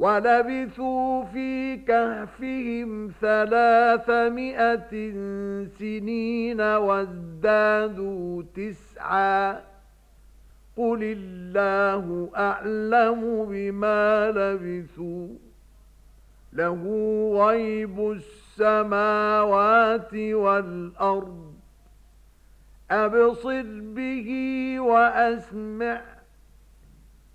ولبثوا في كهفهم ثلاثمائة سنين وازدادوا تسعا. قل الله أعلم بما لبثوا. له غيب السماوات والأرض. أبصر به وأسمع.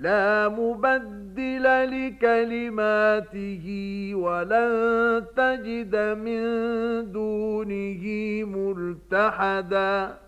لا مبدل لكلماته ولن تجد من دونه ملتحداً.